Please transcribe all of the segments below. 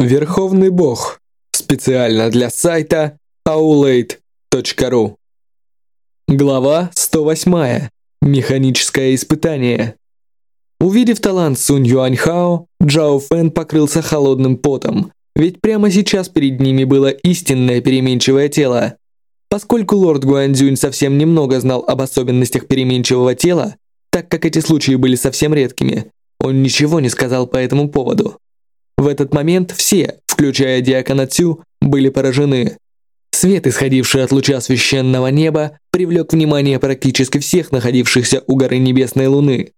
Верховный Бог. Специально для сайта aulade.ru. Глава 108. Механическое испытание. Увидев талант Сунь Юаньхао, Джао Фэн покрылся холодным потом, ведь прямо сейчас перед ними было истинное переменчивое тело. Поскольку лорд Гуанзюнь совсем немного знал об особенностях переменчивого тела, так как эти случаи были совсем редкими, он ничего не сказал по этому поводу. В этот момент все, включая диакона Цю, были поражены. Свет, исходивший от луча священного неба, привлек внимание практически всех находившихся у горы Небесной Луны.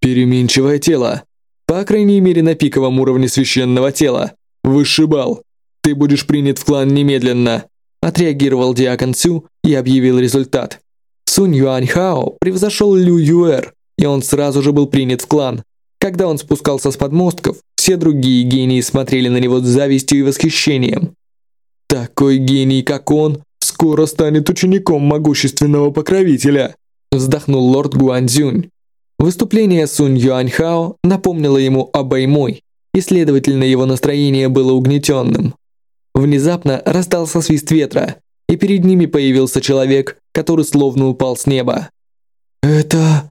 Переменчивое тело. По крайней мере на пиковом уровне священного тела. Высший бал. Ты будешь принят в клан немедленно. Отреагировал диакон Цю и объявил результат. Сунь Юаньхао превзошел Лю Юэр, и он сразу же был принят в клан. Когда он спускался с подмостков, все другие гении смотрели на него с завистью и восхищением. Такой гений, как он, скоро станет учеником могущественного покровителя, вздохнул лорд Гуанзюнь. Выступление Сунь Юаньхао напомнило ему о Бэймой, и, следовательно, его настроение было угнетенным. Внезапно раздался свист ветра, и перед ними появился человек, который словно упал с неба. «Это...»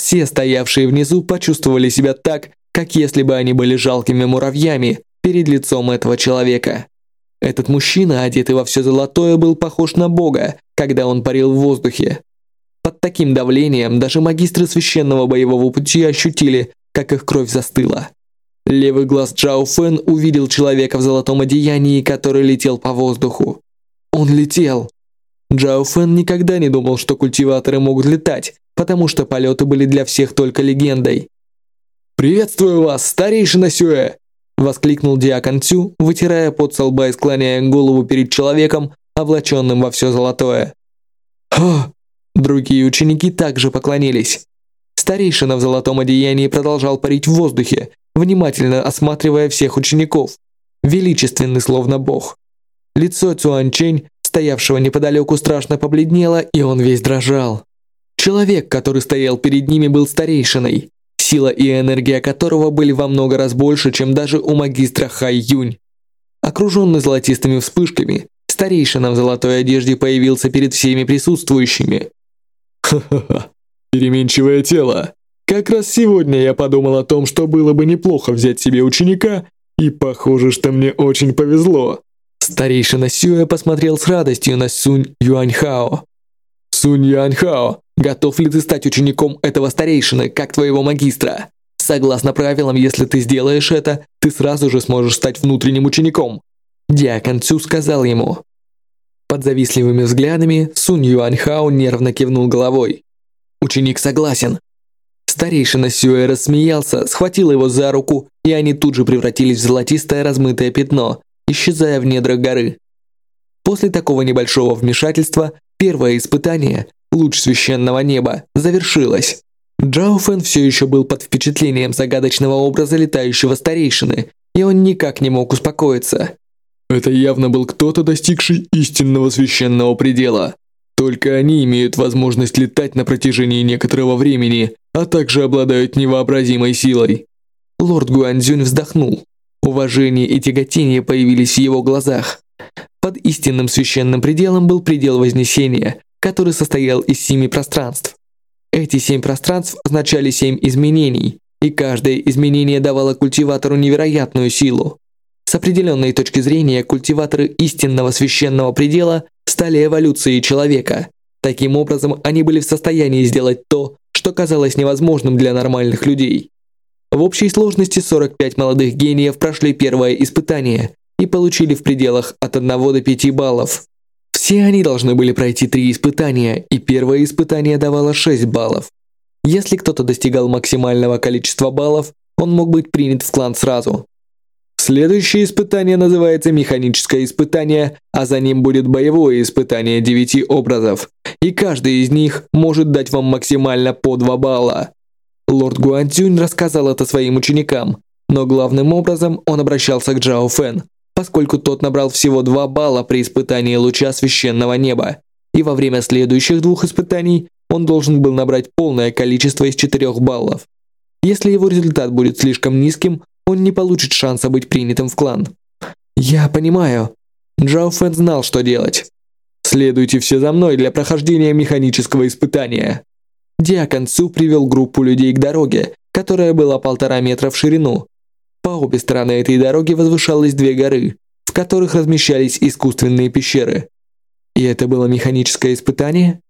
Все стоявшие внизу почувствовали себя так, как если бы они были жалкими муравьями перед лицом этого человека. Этот мужчина, одетый во все золотое, был похож на бога, когда он парил в воздухе. Под таким давлением даже магистры священного боевого пути ощутили, как их кровь застыла. Левый глаз Джао Фэн увидел человека в золотом одеянии, который летел по воздуху. Он летел. Джао Фэн никогда не думал, что культиваторы могут летать, потому что полеты были для всех только легендой. «Приветствую вас, старейшина Сюэ!» воскликнул Диакон Цю, вытирая пот со лба и склоняя голову перед человеком, облаченным во все золотое. «Ха!» Другие ученики также поклонились. Старейшина в золотом одеянии продолжал парить в воздухе, внимательно осматривая всех учеников. Величественный, словно бог. Лицо Цюанчень, стоявшего неподалеку, страшно побледнело, и он весь дрожал. Человек, который стоял перед ними, был старейшиной сила и энергия которого были во много раз больше, чем даже у магистра Хай Юнь. Окруженный золотистыми вспышками, старейшина в золотой одежде появился перед всеми присутствующими. «Ха-ха-ха, переменчивое тело. Как раз сегодня я подумал о том, что было бы неплохо взять себе ученика, и похоже, что мне очень повезло». Старейшина Сюэ посмотрел с радостью на Сунь Юаньхао. «Сунь Юаньхао, Готов ли ты стать учеником этого старейшины, как твоего магистра? Согласно правилам, если ты сделаешь это, ты сразу же сможешь стать внутренним учеником. Диакон Цю сказал ему. Под завистливыми взглядами Сунь Юаньхао нервно кивнул головой. Ученик согласен. Старейшина Сюэ рассмеялся, схватил его за руку, и они тут же превратились в золотистое размытое пятно, исчезая в недрах горы. После такого небольшого вмешательства первое испытание луч священного неба, завершилась. Джао Фэн все еще был под впечатлением загадочного образа летающего старейшины, и он никак не мог успокоиться. Это явно был кто-то, достигший истинного священного предела. Только они имеют возможность летать на протяжении некоторого времени, а также обладают невообразимой силой. Лорд Гуанзюнь вздохнул. Уважение и тяготение появились в его глазах. Под истинным священным пределом был предел Вознесения, который состоял из семи пространств. Эти семь пространств означали семь изменений, и каждое изменение давало культиватору невероятную силу. С определенной точки зрения культиваторы истинного священного предела стали эволюцией человека. Таким образом, они были в состоянии сделать то, что казалось невозможным для нормальных людей. В общей сложности 45 молодых гениев прошли первое испытание и получили в пределах от 1 до 5 баллов. Все они должны были пройти три испытания, и первое испытание давало 6 баллов. Если кто-то достигал максимального количества баллов, он мог быть принят в клан сразу. Следующее испытание называется механическое испытание, а за ним будет боевое испытание девяти образов, и каждый из них может дать вам максимально по 2 балла. Лорд Гуантюнь рассказал это своим ученикам, но главным образом он обращался к Джао Фэн, поскольку тот набрал всего 2 балла при испытании луча священного неба, и во время следующих двух испытаний он должен был набрать полное количество из 4 баллов. Если его результат будет слишком низким, он не получит шанса быть принятым в клан. Я понимаю. Джао Фэн знал, что делать. Следуйте все за мной для прохождения механического испытания. Диакон Цу привел группу людей к дороге, которая была полтора метра в ширину. По обе стороны этой дороги возвышалось две горы, в которых размещались искусственные пещеры. И это было механическое испытание?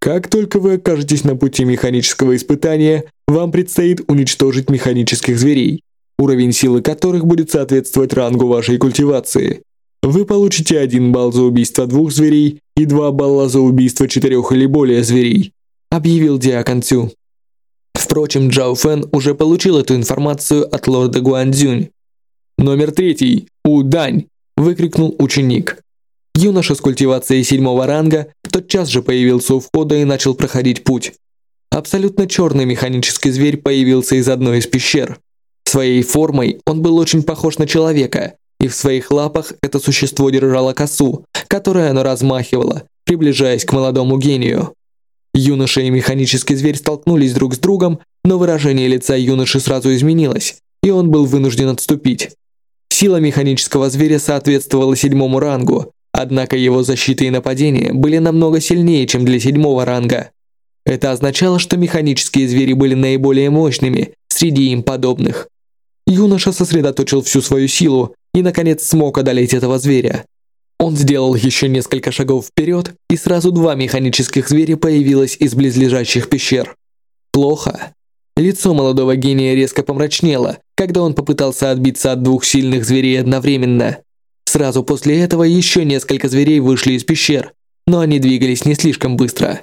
Как только вы окажетесь на пути механического испытания, вам предстоит уничтожить механических зверей, уровень силы которых будет соответствовать рангу вашей культивации. Вы получите один балл за убийство двух зверей и два балла за убийство четырех или более зверей, объявил Диакон Цю. Впрочем, Джао Фэн уже получил эту информацию от лорда Гуандзюнь. Номер третий. Удань! выкрикнул ученик. Юноша с культивацией седьмого ранга тотчас же появился у входа и начал проходить путь. Абсолютно черный механический зверь появился из одной из пещер. Своей формой он был очень похож на человека, и в своих лапах это существо держало косу, которой оно размахивало, приближаясь к молодому гению. Юноша и механический зверь столкнулись друг с другом, но выражение лица юноши сразу изменилось, и он был вынужден отступить. Сила механического зверя соответствовала седьмому рангу, однако его защита и нападение были намного сильнее, чем для седьмого ранга. Это означало, что механические звери были наиболее мощными среди им подобных. Юноша сосредоточил всю свою силу и, наконец, смог одолеть этого зверя. Он сделал еще несколько шагов вперед, и сразу два механических зверя появилось из близлежащих пещер. Плохо. Лицо молодого гения резко помрачнело, когда он попытался отбиться от двух сильных зверей одновременно. Сразу после этого еще несколько зверей вышли из пещер, но они двигались не слишком быстро.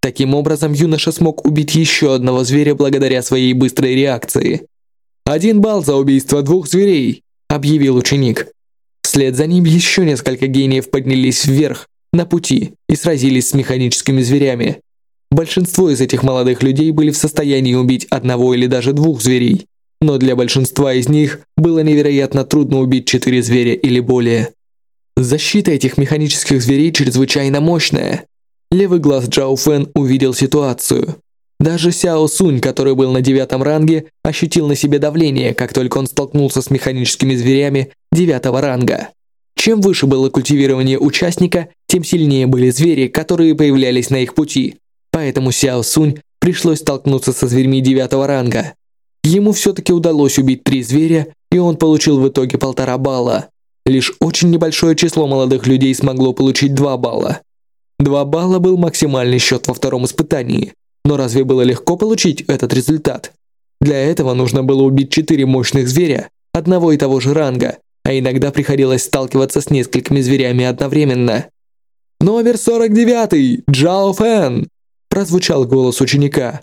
Таким образом, юноша смог убить еще одного зверя благодаря своей быстрой реакции. «Один балл за убийство двух зверей», – объявил ученик. Вслед за ним еще несколько гениев поднялись вверх, на пути, и сразились с механическими зверями. Большинство из этих молодых людей были в состоянии убить одного или даже двух зверей но для большинства из них было невероятно трудно убить четыре зверя или более. Защита этих механических зверей чрезвычайно мощная. Левый глаз Джао Фэн увидел ситуацию. Даже Сяо Сунь, который был на девятом ранге, ощутил на себе давление, как только он столкнулся с механическими зверями девятого ранга. Чем выше было культивирование участника, тем сильнее были звери, которые появлялись на их пути. Поэтому Сяо Сунь пришлось столкнуться со зверьми девятого ранга. Ему все-таки удалось убить три зверя, и он получил в итоге полтора балла. Лишь очень небольшое число молодых людей смогло получить два балла. Два балла был максимальный счет во втором испытании, но разве было легко получить этот результат? Для этого нужно было убить четыре мощных зверя, одного и того же ранга, а иногда приходилось сталкиваться с несколькими зверями одновременно. «Номер 49! Джао Фэн!» прозвучал голос ученика.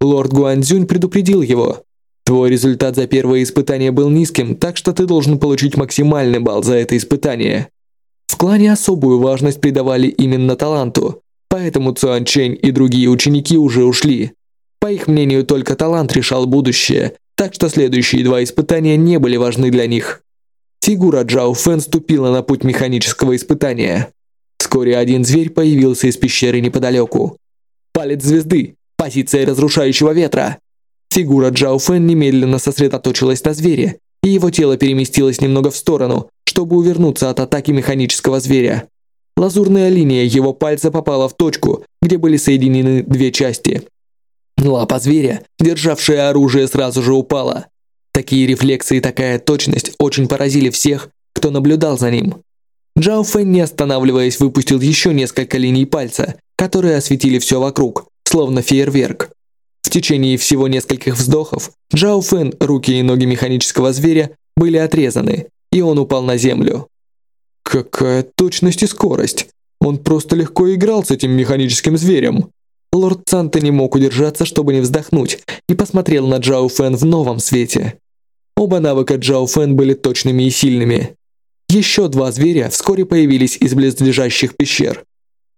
Лорд Гуанзюнь предупредил его. Твой результат за первое испытание был низким, так что ты должен получить максимальный балл за это испытание. В клане особую важность придавали именно таланту, поэтому Цуан Чэнь и другие ученики уже ушли. По их мнению, только талант решал будущее, так что следующие два испытания не были важны для них. Фигура Джао Фэн ступила на путь механического испытания. Вскоре один зверь появился из пещеры неподалеку. Палец звезды, позиция разрушающего ветра. Фигура Джао Фэн немедленно сосредоточилась на звере, и его тело переместилось немного в сторону, чтобы увернуться от атаки механического зверя. Лазурная линия его пальца попала в точку, где были соединены две части. Лапа зверя, державшая оружие, сразу же упала. Такие рефлексы и такая точность очень поразили всех, кто наблюдал за ним. Джао Фэн, не останавливаясь, выпустил еще несколько линий пальца, которые осветили все вокруг, словно фейерверк. В течение всего нескольких вздохов Джао Фэн, руки и ноги механического зверя были отрезаны, и он упал на землю. Какая точность и скорость! Он просто легко играл с этим механическим зверем. Лорд Санта не мог удержаться, чтобы не вздохнуть, и посмотрел на Джао Фэн в новом свете. Оба навыка Джао Фэн были точными и сильными. Еще два зверя вскоре появились из близлежащих пещер.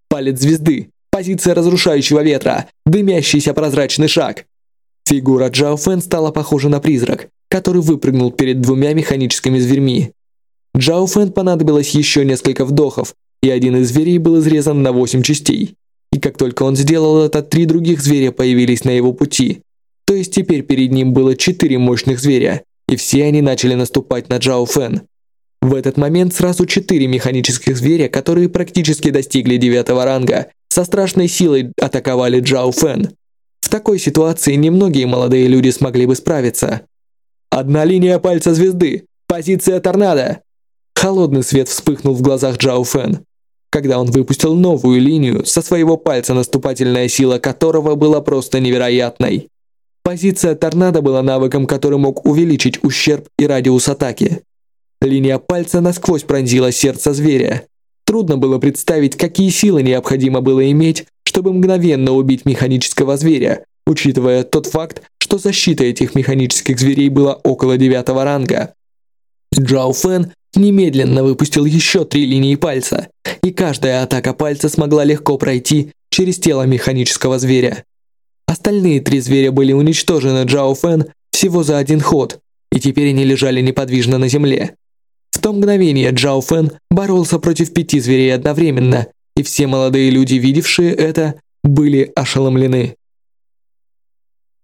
Палец звезды, Позиция разрушающего ветра, дымящийся прозрачный шаг. Фигура Джао Фэн стала похожа на призрак, который выпрыгнул перед двумя механическими зверьми. Джао Фэн понадобилось еще несколько вдохов, и один из зверей был изрезан на восемь частей. И как только он сделал это, три других зверя появились на его пути. То есть теперь перед ним было четыре мощных зверя, и все они начали наступать на Джао Фэн. В этот момент сразу четыре механических зверя, которые практически достигли девятого ранга, со страшной силой атаковали Джао Фэн. В такой ситуации немногие молодые люди смогли бы справиться. Одна линия пальца звезды. Позиция торнадо. Холодный свет вспыхнул в глазах Джао Фэн, когда он выпустил новую линию, со своего пальца наступательная сила которого была просто невероятной. Позиция торнадо была навыком, который мог увеличить ущерб и радиус атаки. Линия пальца насквозь пронзила сердце зверя. Трудно было представить, какие силы необходимо было иметь, чтобы мгновенно убить механического зверя, учитывая тот факт, что защита этих механических зверей была около девятого ранга. Джао Фэн немедленно выпустил еще три линии пальца, и каждая атака пальца смогла легко пройти через тело механического зверя. Остальные три зверя были уничтожены Джао Фэн всего за один ход, и теперь они лежали неподвижно на земле. В то мгновение Джао Фэн боролся против пяти зверей одновременно, и все молодые люди, видевшие это, были ошеломлены.